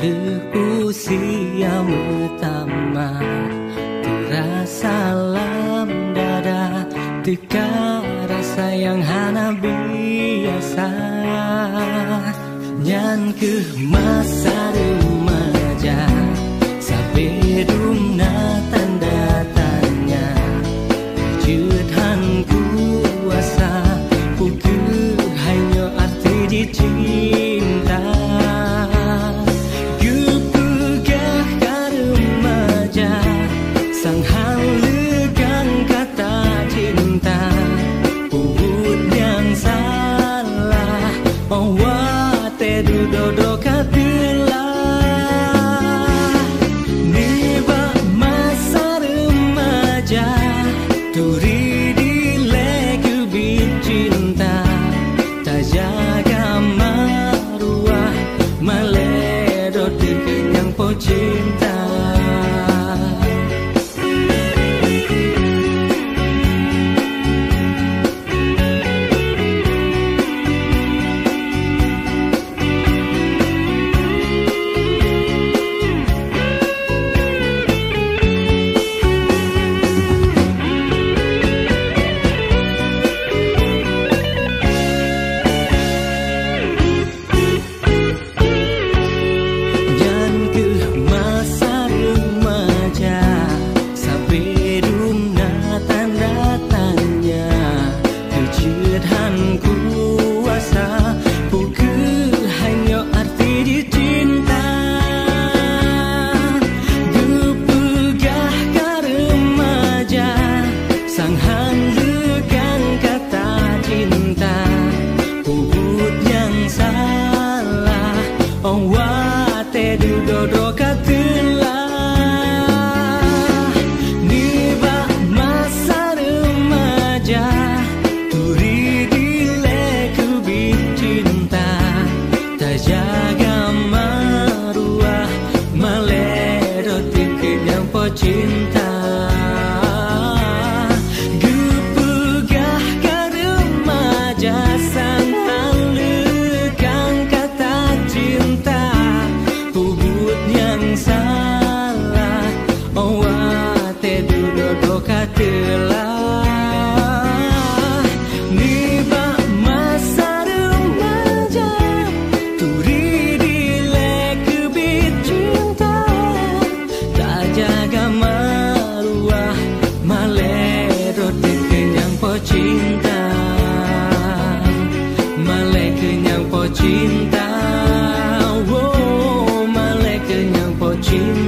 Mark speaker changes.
Speaker 1: Dulu usiamu utama Terasa lam dada Tika rasa yang hana biasa. Nyan ke masa dulu duduk cinta. Gepugahkan remaja cinta, oh malaikat yang kau cinta.